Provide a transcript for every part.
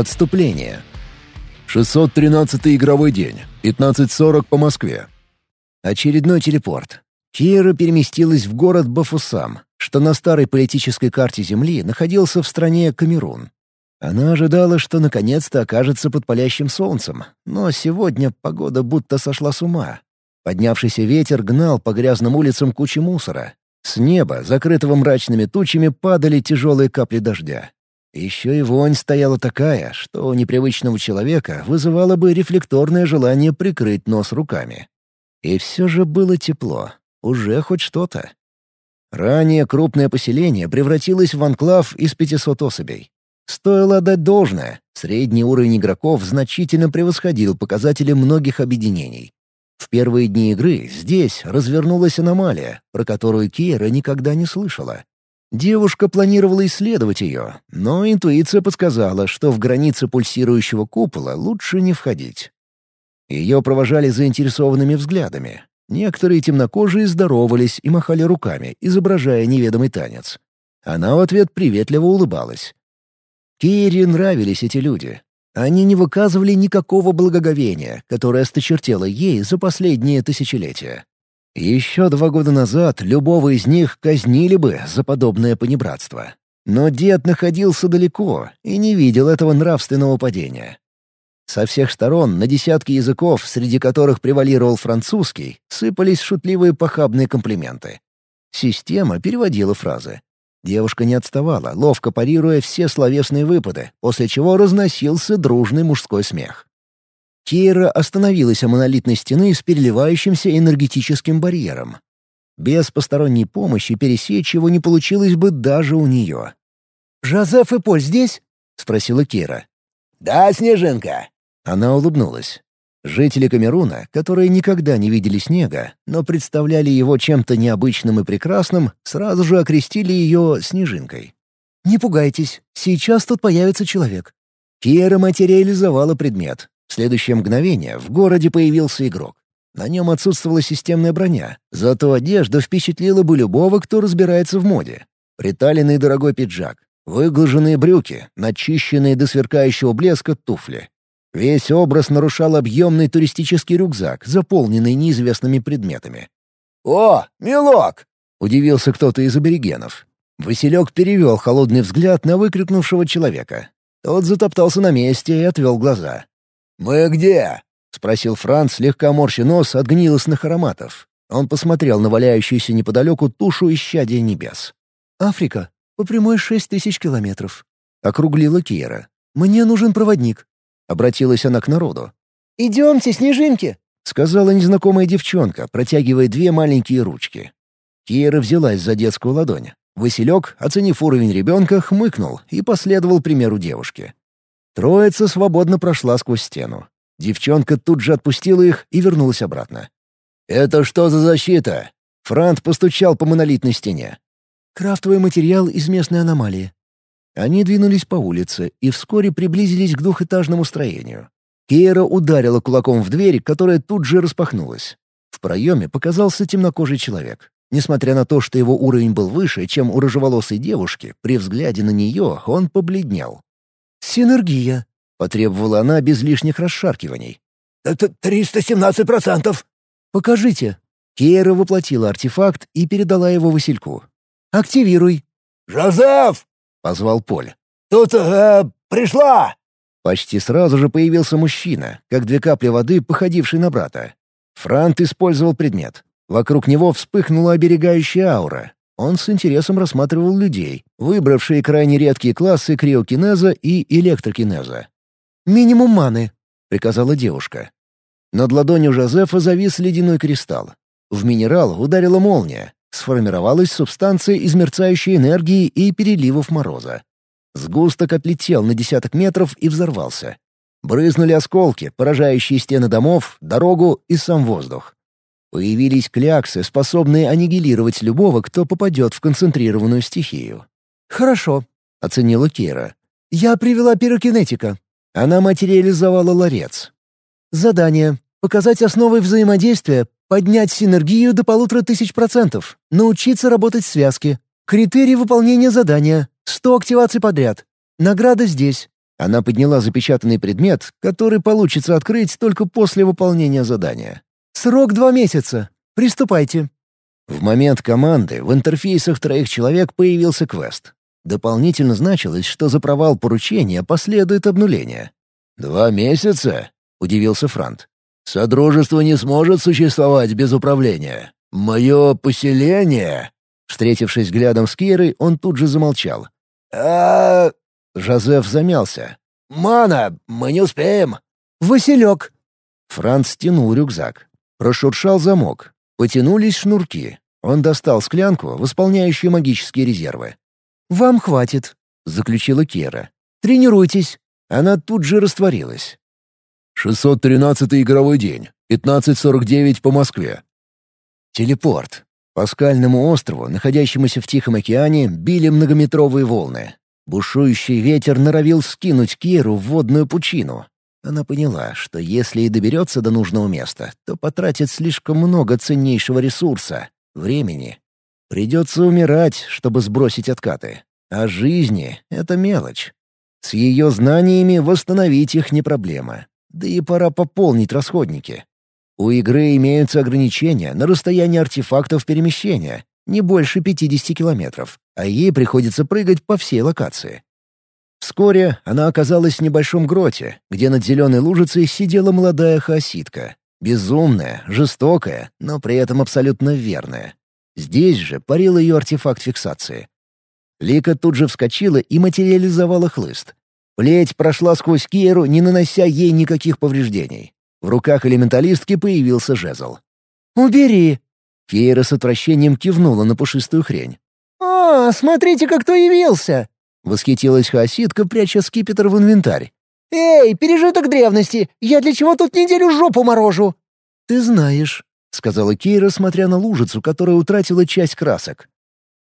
Отступление. 613 игровой день. 15.40 по Москве. Очередной телепорт. Кира переместилась в город Бафусам, что на старой политической карте Земли находился в стране Камерун. Она ожидала, что наконец-то окажется под палящим солнцем, но сегодня погода будто сошла с ума. Поднявшийся ветер гнал по грязным улицам кучи мусора. С неба, закрытого мрачными тучами, падали тяжелые капли дождя. Еще и вонь стояла такая, что у непривычного человека вызывало бы рефлекторное желание прикрыть нос руками. И все же было тепло. Уже хоть что-то. Ранее крупное поселение превратилось в анклав из 500 особей. Стоило отдать должное, средний уровень игроков значительно превосходил показатели многих объединений. В первые дни игры здесь развернулась аномалия, про которую Кира никогда не слышала. Девушка планировала исследовать ее, но интуиция подсказала, что в границы пульсирующего купола лучше не входить. Ее провожали заинтересованными взглядами. Некоторые темнокожие здоровались и махали руками, изображая неведомый танец. Она в ответ приветливо улыбалась. Кире нравились эти люди. Они не выказывали никакого благоговения, которое осточертело ей за последние тысячелетия. Еще два года назад любого из них казнили бы за подобное понебратство. Но дед находился далеко и не видел этого нравственного падения. Со всех сторон на десятки языков, среди которых превалировал французский, сыпались шутливые похабные комплименты. Система переводила фразы. Девушка не отставала, ловко парируя все словесные выпады, после чего разносился дружный мужской смех. Кира остановилась у монолитной стены с переливающимся энергетическим барьером. Без посторонней помощи пересечь его не получилось бы даже у нее. «Жозеф и Поль здесь?» — спросила Кира. «Да, Снежинка». Она улыбнулась. Жители Камеруна, которые никогда не видели снега, но представляли его чем-то необычным и прекрасным, сразу же окрестили ее Снежинкой. «Не пугайтесь, сейчас тут появится человек». Кира материализовала предмет. В следующее мгновение в городе появился игрок. На нем отсутствовала системная броня, зато одежда впечатлила бы любого, кто разбирается в моде. Приталенный дорогой пиджак, выглаженные брюки, начищенные до сверкающего блеска туфли. Весь образ нарушал объемный туристический рюкзак, заполненный неизвестными предметами. «О, милок!» — удивился кто-то из аборигенов. Василек перевел холодный взгляд на выкрикнувшего человека. Тот затоптался на месте и отвел глаза. «Мы где?» — спросил Франц, слегка морща нос от гнилостных ароматов. Он посмотрел на валяющуюся неподалеку тушу исчадия небес. «Африка. По прямой шесть тысяч километров», — округлила Кира. «Мне нужен проводник. Обратилась она к народу. «Идемте, снежинки!» — сказала незнакомая девчонка, протягивая две маленькие ручки. Кира взялась за детскую ладонь. Василек, оценив уровень ребенка, хмыкнул и последовал примеру девушки. Троица свободно прошла сквозь стену. Девчонка тут же отпустила их и вернулась обратно. «Это что за защита?» Франт постучал по монолитной стене. «Крафтовый материал из местной аномалии. Они двинулись по улице и вскоре приблизились к двухэтажному строению. Кейра ударила кулаком в дверь, которая тут же распахнулась. В проеме показался темнокожий человек. Несмотря на то, что его уровень был выше, чем у рыжеволосой девушки, при взгляде на нее он побледнел. «Синергия», — потребовала она без лишних расшаркиваний. «Это триста семнадцать процентов». «Покажите». Кейра воплотила артефакт и передала его Васильку. «Активируй». «Жозеф!» — позвал Поль. «Тут э, пришла!» Почти сразу же появился мужчина, как две капли воды, походивший на брата. Франт использовал предмет. Вокруг него вспыхнула оберегающая аура. Он с интересом рассматривал людей, выбравшие крайне редкие классы криокинеза и электрокинеза. «Минимум маны», — приказала девушка. Над ладонью Жозефа завис ледяной кристалл. В минерал ударила молния, Сформировалась субстанция из мерцающей энергии и переливов мороза. Сгусток отлетел на десяток метров и взорвался. Брызнули осколки, поражающие стены домов, дорогу и сам воздух. Появились кляксы, способные аннигилировать любого, кто попадет в концентрированную стихию. «Хорошо», — оценила Кира. «Я привела пирокинетика». Она материализовала ларец. «Задание. Показать основы взаимодействия, Поднять синергию до полутора тысяч процентов. Научиться работать в связке. Критерии выполнения задания. 100 активаций подряд. Награда здесь. Она подняла запечатанный предмет, который получится открыть только после выполнения задания. «Срок два месяца. Приступайте». В момент команды в интерфейсах троих человек появился квест. Дополнительно значилось, что за провал поручения последует обнуление. «Два месяца?» — удивился Франт. «Содружество не сможет существовать без управления. Мое поселение...» Встретившись взглядом с Кирой, он тут же замолчал. а Жозеф замялся. «Мана, мы не успеем». «Василек». Франц стянул рюкзак. Прошуршал замок. Потянулись шнурки. Он достал склянку, восполняющую магические резервы. «Вам хватит», — заключила Кера. «Тренируйтесь». Она тут же растворилась. «613 игровой день. 15.49 по Москве». Телепорт. По скальному острову, находящемуся в Тихом океане, били многометровые волны. Бушующий ветер норовил скинуть Киру в водную пучину. Она поняла, что если и доберется до нужного места, то потратит слишком много ценнейшего ресурса — времени. Придется умирать, чтобы сбросить откаты. А жизни — это мелочь. С ее знаниями восстановить их не проблема. Да и пора пополнить расходники. У игры имеются ограничения на расстояние артефактов перемещения, не больше 50 километров, а ей приходится прыгать по всей локации. Вскоре она оказалась в небольшом гроте, где над зеленой лужицей сидела молодая хаоситка. Безумная, жестокая, но при этом абсолютно верная. Здесь же парил ее артефакт фиксации. Лика тут же вскочила и материализовала хлыст. Плеть прошла сквозь Киеру, не нанося ей никаких повреждений. В руках элементалистки появился жезл. «Убери!» Кейра с отвращением кивнула на пушистую хрень. «А, смотрите, как кто явился!» Восхитилась хаоситка, пряча скипетр в инвентарь. «Эй, пережиток древности! Я для чего тут неделю жопу морожу?» «Ты знаешь», — сказала Кейра, смотря на лужицу, которая утратила часть красок.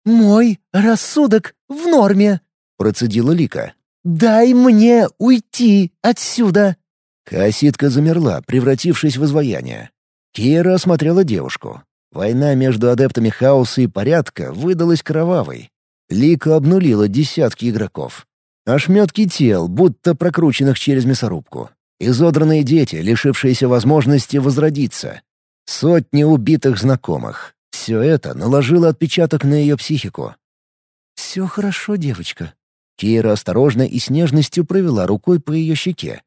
«Мой рассудок в норме», — процедила Лика. «Дай мне уйти отсюда!» Хаоситка замерла, превратившись в изваяние. Кира осмотрела девушку. Война между адептами хаоса и порядка выдалась кровавой. Лика обнулила десятки игроков. Ошметки тел, будто прокрученных через мясорубку. Изодранные дети, лишившиеся возможности возродиться. Сотни убитых знакомых. Все это наложило отпечаток на ее психику. «Все хорошо, девочка». Кира осторожно и с нежностью провела рукой по ее щеке.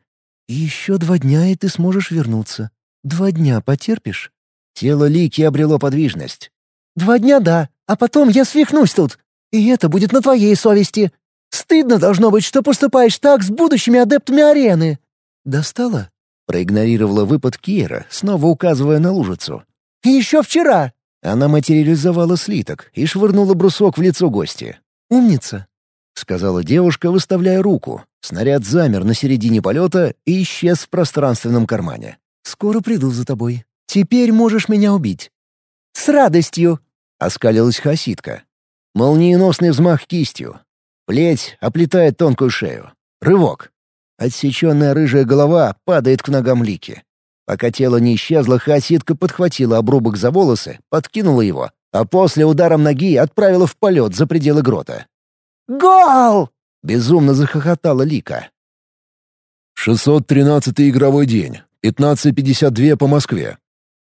«Еще два дня, и ты сможешь вернуться. Два дня потерпишь?» Тело Лики обрело подвижность. «Два дня, да, а потом я свихнусь тут. И это будет на твоей совести. Стыдно должно быть, что поступаешь так с будущими адептами арены». «Достала?» — проигнорировала выпад Кира, снова указывая на лужицу. «Еще вчера!» Она материализовала слиток и швырнула брусок в лицо гости. «Умница!» — сказала девушка, выставляя руку. Снаряд замер на середине полета и исчез в пространственном кармане. «Скоро приду за тобой. Теперь можешь меня убить». «С радостью!» — оскалилась хаситка. Молниеносный взмах кистью. Плеть оплетает тонкую шею. Рывок. Отсеченная рыжая голова падает к ногам Лики. Пока тело не исчезло, хаситка подхватила обрубок за волосы, подкинула его, а после ударом ноги отправила в полет за пределы грота. «Гол!» — безумно захохотала Лика. 613 игровой день. 15.52 по Москве.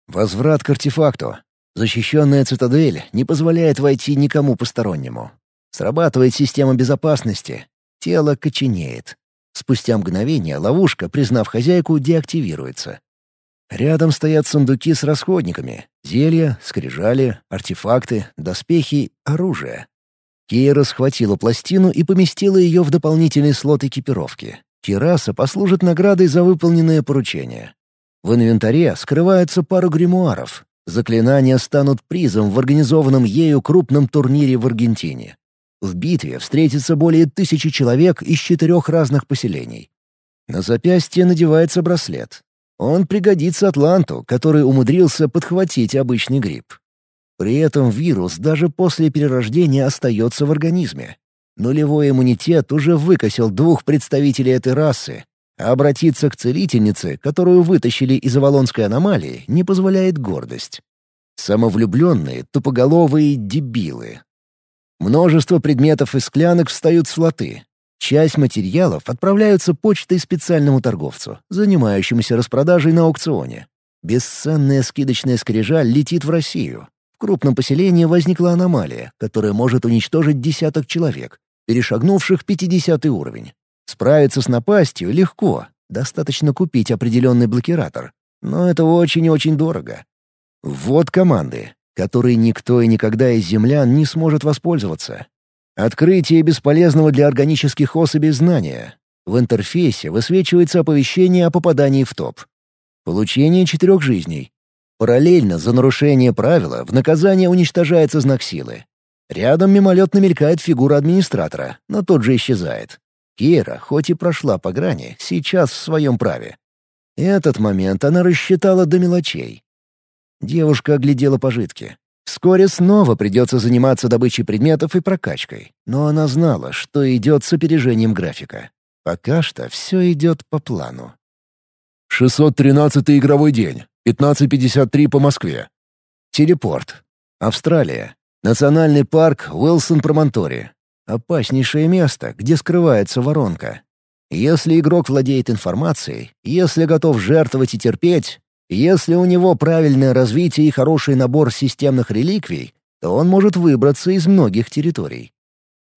Возврат к артефакту. Защищенная цитадель не позволяет войти никому постороннему. Срабатывает система безопасности. Тело коченеет. Спустя мгновение ловушка, признав хозяйку, деактивируется. Рядом стоят сундуки с расходниками. Зелья, скрижали, артефакты, доспехи, оружие. Кира схватила пластину и поместила ее в дополнительный слот экипировки. Кираса послужит наградой за выполненное поручение. В инвентаре скрывается пара гримуаров. Заклинания станут призом в организованном ею крупном турнире в Аргентине. В битве встретится более тысячи человек из четырех разных поселений. На запястье надевается браслет. Он пригодится Атланту, который умудрился подхватить обычный грипп. При этом вирус даже после перерождения остается в организме. Нулевой иммунитет уже выкосил двух представителей этой расы, а обратиться к целительнице, которую вытащили из Авалонской аномалии, не позволяет гордость. Самовлюбленные, тупоголовые дебилы. Множество предметов из склянок встают с флоты. Часть материалов отправляются почтой специальному торговцу, занимающемуся распродажей на аукционе. Бесценная скидочная скрижаль летит в Россию. В крупном поселении возникла аномалия, которая может уничтожить десяток человек, перешагнувших 50 уровень. Справиться с напастью легко, достаточно купить определенный блокиратор. Но это очень и очень дорого. Вот команды, которые никто и никогда из землян не сможет воспользоваться. Открытие бесполезного для органических особей знания. В интерфейсе высвечивается оповещение о попадании в топ. Получение четырех жизней. Параллельно за нарушение правила в наказание уничтожается знак силы. Рядом мимолетно мелькает фигура администратора, но тот же исчезает. Кира, хоть и прошла по грани, сейчас в своем праве. Этот момент она рассчитала до мелочей. Девушка оглядела пожитки. Вскоре снова придется заниматься добычей предметов и прокачкой, но она знала, что идет с опережением графика. Пока что все идет по плану. 613 игровой день. 15.53 по Москве. Телепорт. Австралия. Национальный парк Уилсон-Промонтори. Опаснейшее место, где скрывается воронка. Если игрок владеет информацией, если готов жертвовать и терпеть, если у него правильное развитие и хороший набор системных реликвий, то он может выбраться из многих территорий.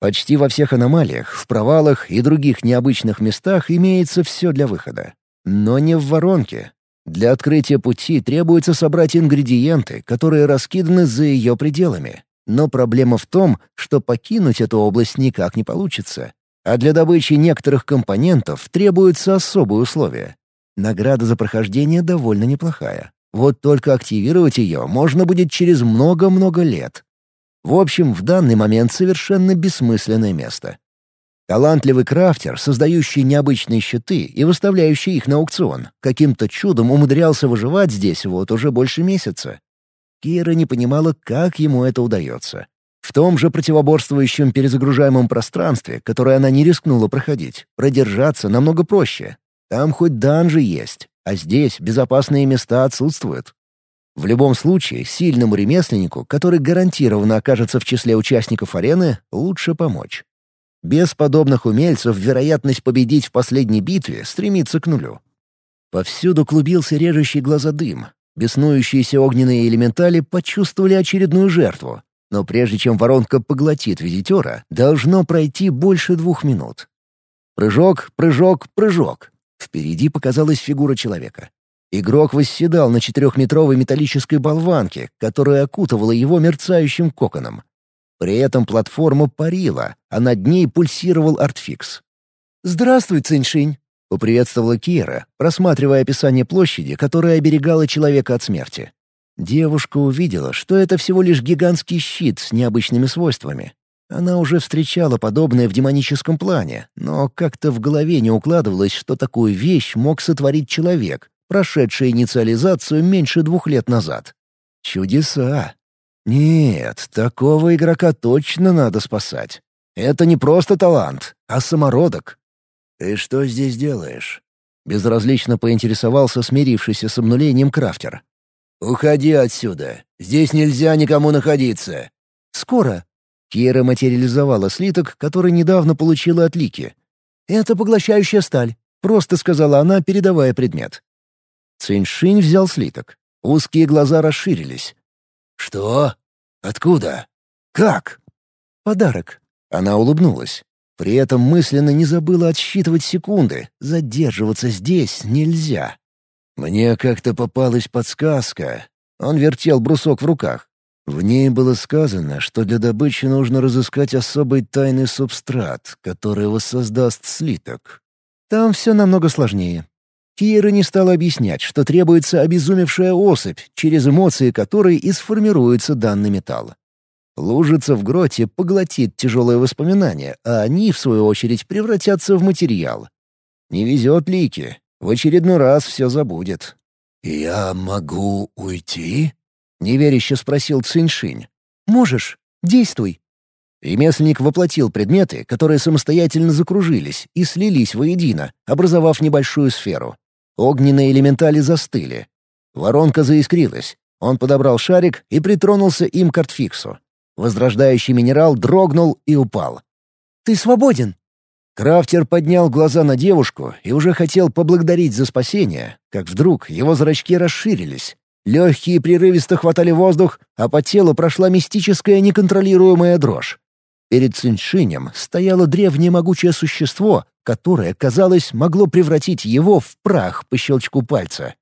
Почти во всех аномалиях, в провалах и других необычных местах имеется все для выхода. Но не в воронке. Для открытия пути требуется собрать ингредиенты, которые раскиданы за ее пределами. Но проблема в том, что покинуть эту область никак не получится. А для добычи некоторых компонентов требуются особые условия. Награда за прохождение довольно неплохая. Вот только активировать ее можно будет через много-много лет. В общем, в данный момент совершенно бессмысленное место. Талантливый крафтер, создающий необычные щиты и выставляющий их на аукцион, каким-то чудом умудрялся выживать здесь вот уже больше месяца. Кира не понимала, как ему это удается. В том же противоборствующем перезагружаемом пространстве, которое она не рискнула проходить, продержаться намного проще, там хоть данжи есть, а здесь безопасные места отсутствуют. В любом случае, сильному ремесленнику, который гарантированно окажется в числе участников арены, лучше помочь. Без подобных умельцев вероятность победить в последней битве стремится к нулю. Повсюду клубился режущий глаза дым. Беснующиеся огненные элементали почувствовали очередную жертву. Но прежде чем воронка поглотит визитера, должно пройти больше двух минут. Прыжок, прыжок, прыжок. Впереди показалась фигура человека. Игрок восседал на четырехметровой металлической болванке, которая окутывала его мерцающим коконом. При этом платформа парила, а над ней пульсировал артфикс. «Здравствуй, Циньшинь!» — поприветствовала Кира, просматривая описание площади, которая оберегала человека от смерти. Девушка увидела, что это всего лишь гигантский щит с необычными свойствами. Она уже встречала подобное в демоническом плане, но как-то в голове не укладывалось, что такую вещь мог сотворить человек, прошедший инициализацию меньше двух лет назад. Чудеса. Нет, такого игрока точно надо спасать. Это не просто талант, а самородок. «Ты что здесь делаешь?» Безразлично поинтересовался смирившийся с обнулением крафтер. «Уходи отсюда. Здесь нельзя никому находиться». «Скоро», Кира материализовала слиток, который недавно получила от Лики. «Это поглощающая сталь», — просто сказала она, передавая предмет. Циньшинь взял слиток. Узкие глаза расширились. «Что? Откуда? Как?» «Подарок». Она улыбнулась. При этом мысленно не забыла отсчитывать секунды. Задерживаться здесь нельзя. Мне как-то попалась подсказка. Он вертел брусок в руках. В ней было сказано, что для добычи нужно разыскать особый тайный субстрат, который воссоздаст слиток. Там все намного сложнее. Кира не стала объяснять, что требуется обезумевшая особь, через эмоции которой и сформируется данный металл. Лужица в гроте поглотит тяжелые воспоминания, а они, в свою очередь, превратятся в материал. Не везет Лике. В очередной раз все забудет. «Я могу уйти?» — неверяще спросил Циньшинь. «Можешь. Действуй». Ремесленник воплотил предметы, которые самостоятельно закружились и слились воедино, образовав небольшую сферу. Огненные элементали застыли. Воронка заискрилась. Он подобрал шарик и притронулся им к артфиксу. Возрождающий минерал дрогнул и упал. «Ты свободен!» Крафтер поднял глаза на девушку и уже хотел поблагодарить за спасение, как вдруг его зрачки расширились. Легкие прерывисто хватали воздух, а по телу прошла мистическая неконтролируемая дрожь. Перед Циншинем стояло древнее могучее существо, которое, казалось, могло превратить его в прах по щелчку пальца.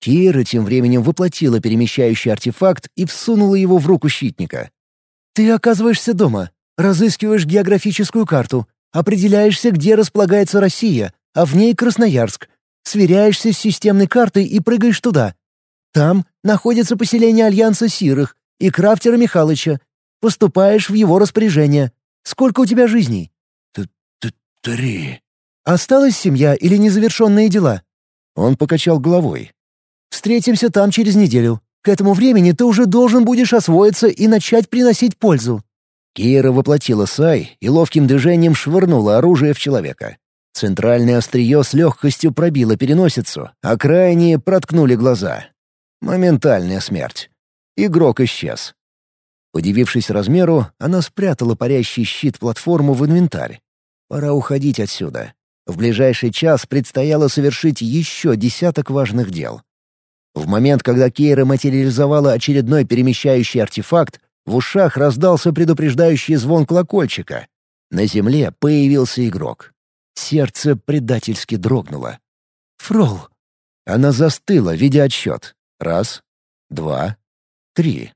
Кира тем временем воплотила перемещающий артефакт и всунула его в руку щитника. «Ты оказываешься дома, разыскиваешь географическую карту, определяешься, где располагается Россия, а в ней Красноярск, сверяешься с системной картой и прыгаешь туда. Там находится поселение Альянса Сирых и Крафтера Михалыча. Поступаешь в его распоряжение. Сколько у тебя жизней?» «Три». «Осталась семья или незавершенные дела?» Он покачал головой. Встретимся там через неделю. К этому времени ты уже должен будешь освоиться и начать приносить пользу». Кира воплотила Сай и ловким движением швырнула оружие в человека. Центральное острие с легкостью пробило переносицу, а крайние проткнули глаза. Моментальная смерть. Игрок исчез. Удивившись размеру, она спрятала парящий щит-платформу в инвентарь. Пора уходить отсюда. В ближайший час предстояло совершить еще десяток важных дел. В момент, когда Кейра материализовала очередной перемещающий артефакт, в ушах раздался предупреждающий звон колокольчика. На земле появился игрок. Сердце предательски дрогнуло. «Фрол!» Она застыла, видя отсчет. Раз, два, три.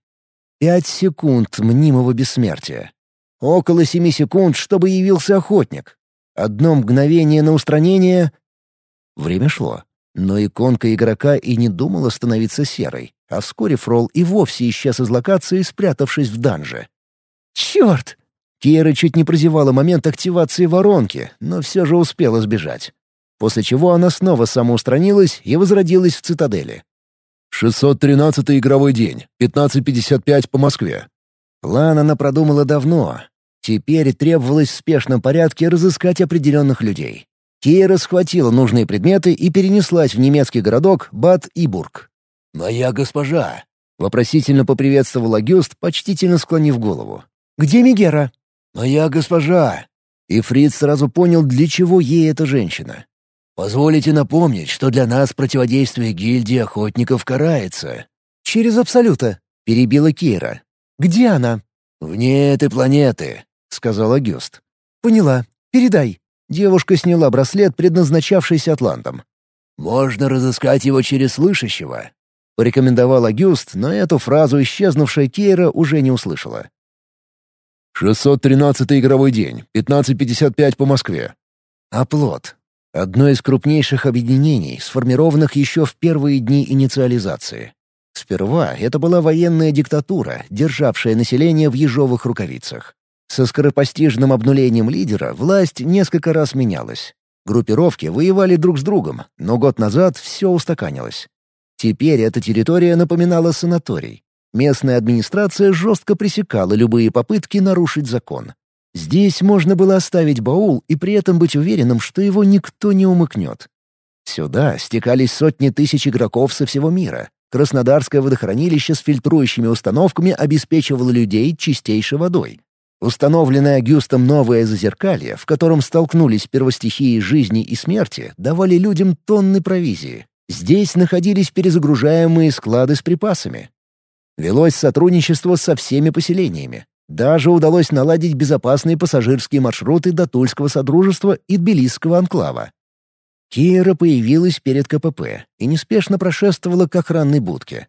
Пять секунд мнимого бессмертия. Около семи секунд, чтобы явился охотник. Одно мгновение на устранение. Время шло. Но иконка игрока и не думала становиться серой, а вскоре Фрол и вовсе исчез из локации, спрятавшись в данже. «Черт!» Кира чуть не прозевала момент активации воронки, но все же успела сбежать. После чего она снова самоустранилась и возродилась в цитадели. 613 игровой день, 15.55 по Москве. План она продумала давно. Теперь требовалось в спешном порядке разыскать определенных людей. Кейра схватила нужные предметы и перенеслась в немецкий городок Бад-Ибург. «Моя госпожа!» — вопросительно поприветствовал Агюст, почтительно склонив голову. «Где Мегера?» «Моя госпожа!» И Фриц сразу понял, для чего ей эта женщина. «Позволите напомнить, что для нас противодействие гильдии охотников карается». «Через Абсолюта», — перебила Кейра. «Где она?» «Вне этой планеты», — сказал Агюст. «Поняла. Передай». Девушка сняла браслет, предназначавшийся Атлантом. «Можно разыскать его через слышащего», — порекомендовал Агюст, но эту фразу исчезнувшая Кейра уже не услышала. 613 игровой день, 15.55 по Москве. Оплот. Одно из крупнейших объединений, сформированных еще в первые дни инициализации. Сперва это была военная диктатура, державшая население в ежовых рукавицах. Со скоропостижным обнулением лидера власть несколько раз менялась. Группировки воевали друг с другом, но год назад все устаканилось. Теперь эта территория напоминала санаторий. Местная администрация жестко пресекала любые попытки нарушить закон. Здесь можно было оставить баул и при этом быть уверенным, что его никто не умыкнет. Сюда стекались сотни тысяч игроков со всего мира. Краснодарское водохранилище с фильтрующими установками обеспечивало людей чистейшей водой. Установленное Агюстом новое зазеркалье, в котором столкнулись первостихии жизни и смерти, давали людям тонны провизии. Здесь находились перезагружаемые склады с припасами. Велось сотрудничество со всеми поселениями. Даже удалось наладить безопасные пассажирские маршруты до Тульского Содружества и Тбилисского анклава. Кира появилась перед КПП и неспешно прошествовала к охранной будке.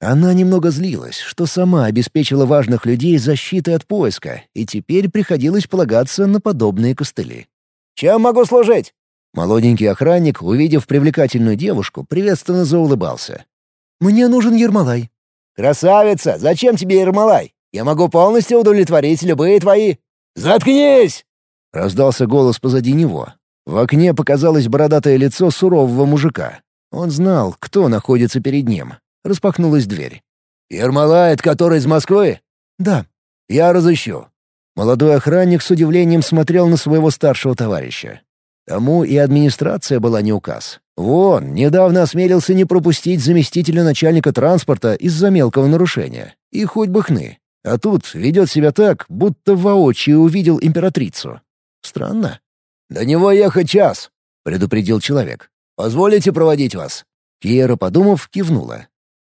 Она немного злилась, что сама обеспечила важных людей защитой от поиска, и теперь приходилось полагаться на подобные костыли. «Чем могу служить?» Молоденький охранник, увидев привлекательную девушку, приветственно заулыбался. «Мне нужен Ермолай». «Красавица! Зачем тебе Ермолай? Я могу полностью удовлетворить любые твои...» «Заткнись!» — раздался голос позади него. В окне показалось бородатое лицо сурового мужика. Он знал, кто находится перед ним, Распахнулась дверь. «Ермолайт, который из Москвы?» «Да». «Я разыщу». Молодой охранник с удивлением смотрел на своего старшего товарища. Тому и администрация была не указ. Вон, недавно осмелился не пропустить заместителя начальника транспорта из-за мелкого нарушения. И хоть бы хны. А тут ведет себя так, будто воочию увидел императрицу. Странно. «До него ехать час», — предупредил человек. «Позволите проводить вас?» Киера, подумав, кивнула.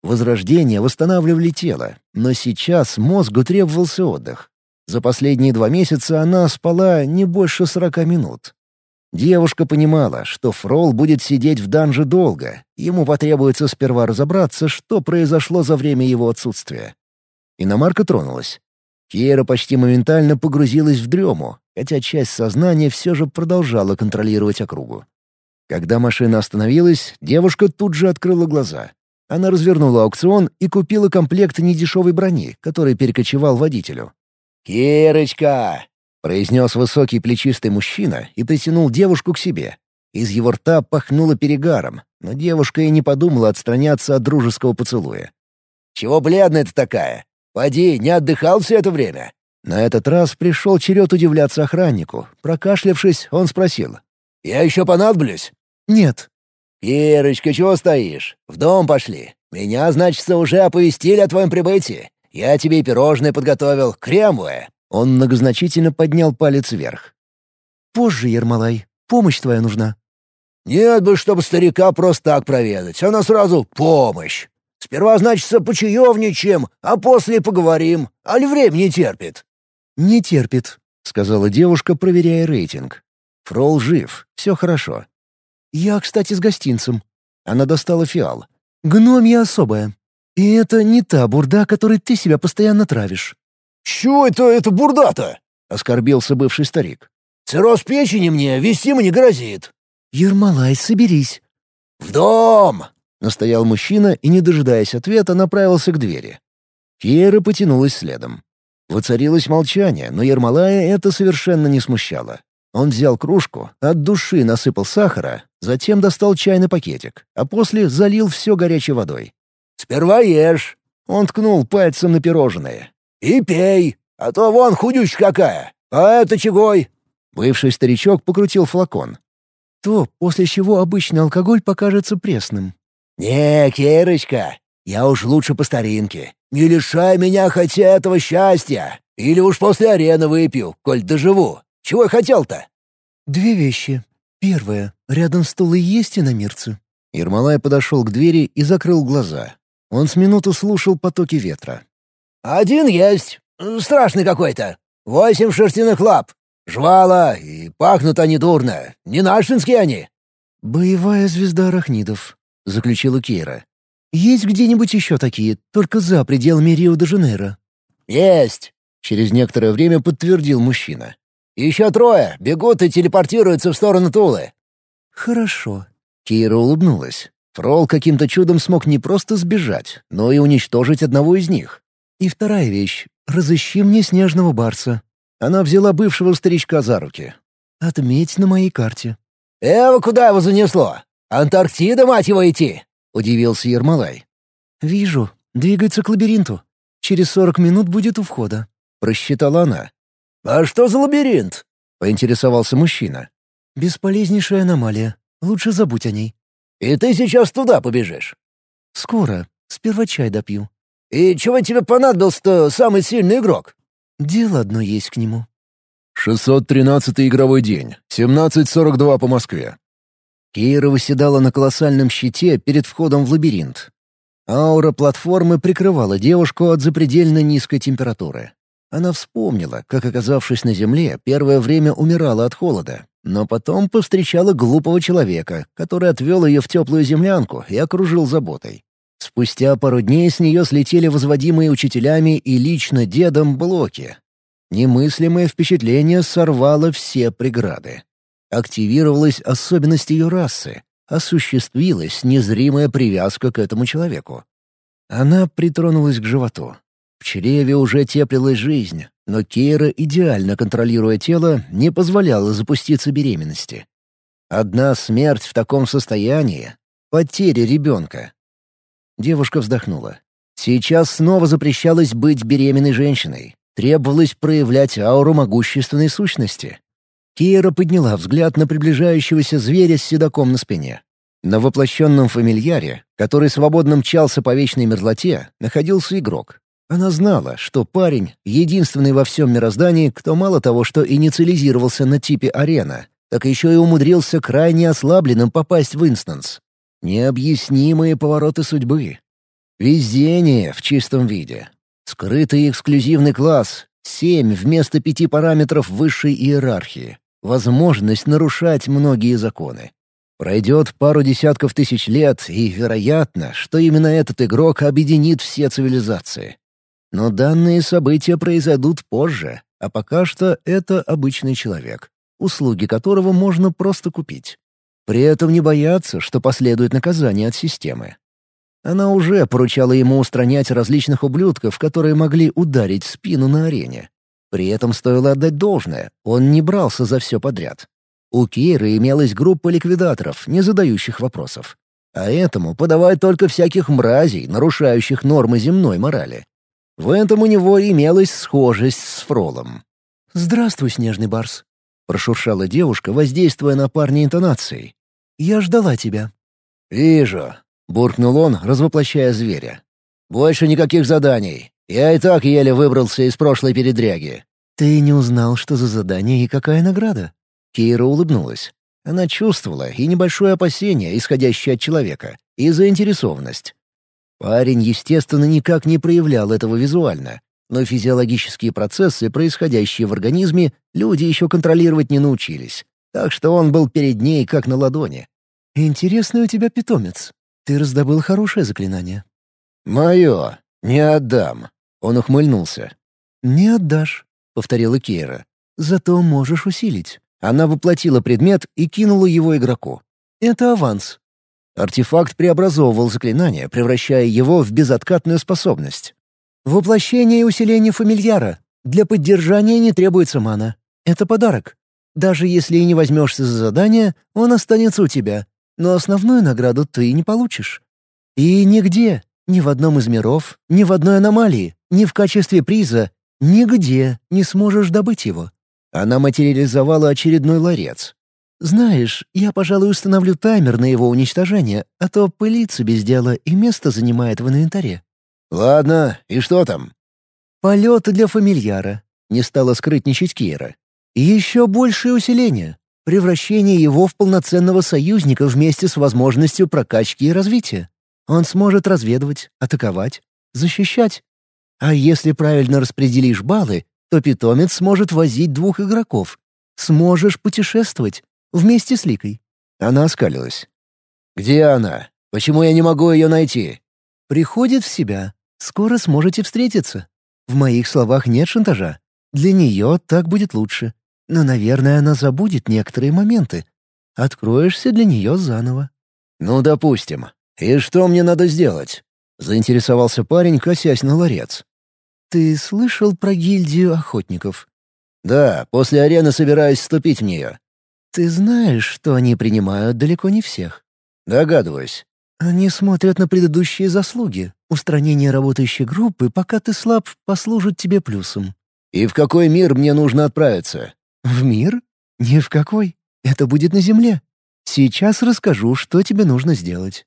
Возрождение восстанавливали тело, но сейчас мозгу требовался отдых. За последние два месяца она спала не больше сорока минут. Девушка понимала, что Фрол будет сидеть в данже долго, ему потребуется сперва разобраться, что произошло за время его отсутствия. Иномарка тронулась. Киера почти моментально погрузилась в дрему, хотя часть сознания все же продолжала контролировать округу. Когда машина остановилась, девушка тут же открыла глаза. Она развернула аукцион и купила комплект недешевой брони, который перекочевал водителю. «Кирочка!» — произнес высокий плечистый мужчина и притянул девушку к себе. Из его рта пахнуло перегаром, но девушка и не подумала отстраняться от дружеского поцелуя. «Чего бледная ты такая? Поди, не отдыхал все это время?» На этот раз пришел черед удивляться охраннику. Прокашлявшись, он спросил. «Я еще понадоблюсь?» «Нет». «Кирочка, чего стоишь? В дом пошли. Меня, значит, уже оповестили о твоем прибытии. Я тебе пирожное подготовил, кремовое». Он многозначительно поднял палец вверх. «Позже, Ермолай. Помощь твоя нужна». «Нет бы, чтобы старика просто так проведать. Она сразу «помощь». Сперва, значит, почаевничаем, а после поговорим. Аль время не терпит?» «Не терпит», — сказала девушка, проверяя рейтинг. «Фрол жив, все хорошо». «Я, кстати, с гостинцем». Она достала фиал. «Гномья особая. И это не та бурда, которой ты себя постоянно травишь». «Чего это это бурда-то?» — оскорбился бывший старик. «Цирроз печени мне вестимо не грозит». «Ермолай, соберись». «В дом!» — настоял мужчина и, не дожидаясь ответа, направился к двери. Киера потянулась следом. Воцарилось молчание, но Ермолая это совершенно не смущало. Он взял кружку, от души насыпал сахара, затем достал чайный пакетик, а после залил все горячей водой. «Сперва ешь!» — он ткнул пальцем на пирожные. «И пей, а то вон худючка какая! А это чегой?» Бывший старичок покрутил флакон. То, после чего обычный алкоголь покажется пресным. «Не, Кирочка, я уж лучше по старинке. Не лишай меня хотя этого счастья. Или уж после арены выпью, коль доживу. Чего я хотел-то?» «Две вещи. Первое. Рядом столы есть иномирцы?» Ермолай подошел к двери и закрыл глаза. Он с минуту слушал потоки ветра. «Один есть. Страшный какой-то. Восемь шерстяных лап. Жвала, и пахнут они дурно. Не нашинские они». «Боевая звезда арахнидов», — заключила Кейра. «Есть где-нибудь еще такие, только за пределами Рио-де-Жанейро?» «Есть», — через некоторое время подтвердил мужчина. «Еще трое. Бегут и телепортируются в сторону Тулы». «Хорошо». Кейра улыбнулась. Фрол каким-то чудом смог не просто сбежать, но и уничтожить одного из них. И вторая вещь. Разыщи мне снежного барса. Она взяла бывшего старичка за руки. Отметь на моей карте. «Эва, куда его занесло? Антарктида, мать его, идти!» — удивился Ермолай. «Вижу. Двигается к лабиринту. Через сорок минут будет у входа», — просчитала она. «А что за лабиринт?» — поинтересовался мужчина. «Бесполезнейшая аномалия. Лучше забудь о ней». «И ты сейчас туда побежишь?» «Скоро. Сперва чай допью». «И чего тебе понадобился-то самый сильный игрок?» «Дело одно есть к нему». 613 игровой день. 17.42 по Москве. Кейра выседала на колоссальном щите перед входом в лабиринт. Аура платформы прикрывала девушку от запредельно низкой температуры. Она вспомнила, как, оказавшись на земле, первое время умирала от холода, но потом повстречала глупого человека, который отвел ее в теплую землянку и окружил заботой. Спустя пару дней с нее слетели возводимые учителями и лично дедом блоки. Немыслимое впечатление сорвало все преграды. Активировалась особенность ее расы, осуществилась незримая привязка к этому человеку. Она притронулась к животу. В чреве уже теплилась жизнь, но Кейра, идеально контролируя тело, не позволяла запуститься беременности. Одна смерть в таком состоянии — потеря ребенка. Девушка вздохнула. Сейчас снова запрещалось быть беременной женщиной. Требовалось проявлять ауру могущественной сущности. Кейра подняла взгляд на приближающегося зверя с седаком на спине. На воплощенном фамильяре, который свободно мчался по вечной мерзлоте, находился игрок. Она знала, что парень — единственный во всем мироздании, кто мало того, что инициализировался на типе арена, так еще и умудрился крайне ослабленным попасть в инстанс. Необъяснимые повороты судьбы. Везение в чистом виде. Скрытый эксклюзивный класс, семь вместо пяти параметров высшей иерархии. Возможность нарушать многие законы. Пройдет пару десятков тысяч лет, и вероятно, что именно этот игрок объединит все цивилизации. Но данные события произойдут позже, а пока что это обычный человек, услуги которого можно просто купить. При этом не бояться, что последует наказание от системы. Она уже поручала ему устранять различных ублюдков, которые могли ударить спину на арене. При этом стоило отдать должное, он не брался за все подряд. У Кейры имелась группа ликвидаторов, не задающих вопросов. А этому подавать только всяких мразей, нарушающих нормы земной морали. В этом у него имелась схожесть с Фролом. «Здравствуй, снежный барс», — прошуршала девушка, воздействуя на парня интонацией. «Я ждала тебя». «Вижу», — буркнул он, развоплощая зверя. «Больше никаких заданий. Я и так еле выбрался из прошлой передряги». «Ты не узнал, что за задание и какая награда?» Кейра улыбнулась. Она чувствовала и небольшое опасение, исходящее от человека, и заинтересованность. Парень, естественно, никак не проявлял этого визуально, но физиологические процессы, происходящие в организме, люди еще контролировать не научились. Так что он был перед ней как на ладони. «Интересный у тебя питомец. Ты раздобыл хорошее заклинание». «Мое. Не отдам». Он ухмыльнулся. «Не отдашь», — повторила Кейра. «Зато можешь усилить. Она воплотила предмет и кинула его игроку. «Это аванс». Артефакт преобразовывал заклинание, превращая его в безоткатную способность. «Воплощение и усиление фамильяра. Для поддержания не требуется мана. Это подарок. Даже если и не возьмешься за задание, он останется у тебя. Но основную награду ты не получишь. И нигде, ни в одном из миров, ни в одной аномалии, ни в качестве приза, нигде не сможешь добыть его. Она материализовала очередной ларец. «Знаешь, я, пожалуй, установлю таймер на его уничтожение, а то пылится без дела и место занимает в инвентаре». «Ладно, и что там?» «Полет для фамильяра», — не стала скрытничать Кира. «И еще большее усиление. Превращение его в полноценного союзника вместе с возможностью прокачки и развития. Он сможет разведывать, атаковать, защищать. А если правильно распределишь баллы, то питомец сможет возить двух игроков. Сможешь путешествовать вместе с Ликой». Она оскалилась. «Где она? Почему я не могу ее найти?» «Приходит в себя. Скоро сможете встретиться. В моих словах нет шантажа. Для нее так будет лучше. Но, наверное, она забудет некоторые моменты. Откроешься для нее заново». «Ну, допустим. И что мне надо сделать?» — заинтересовался парень, косясь на ларец. «Ты слышал про гильдию охотников?» «Да, после арены собираюсь вступить в нее». «Ты знаешь, что они принимают далеко не всех?» «Догадываюсь». «Они смотрят на предыдущие заслуги. Устранение работающей группы, пока ты слаб, послужит тебе плюсом». «И в какой мир мне нужно отправиться?» «В мир? Ни в какой. Это будет на Земле. Сейчас расскажу, что тебе нужно сделать».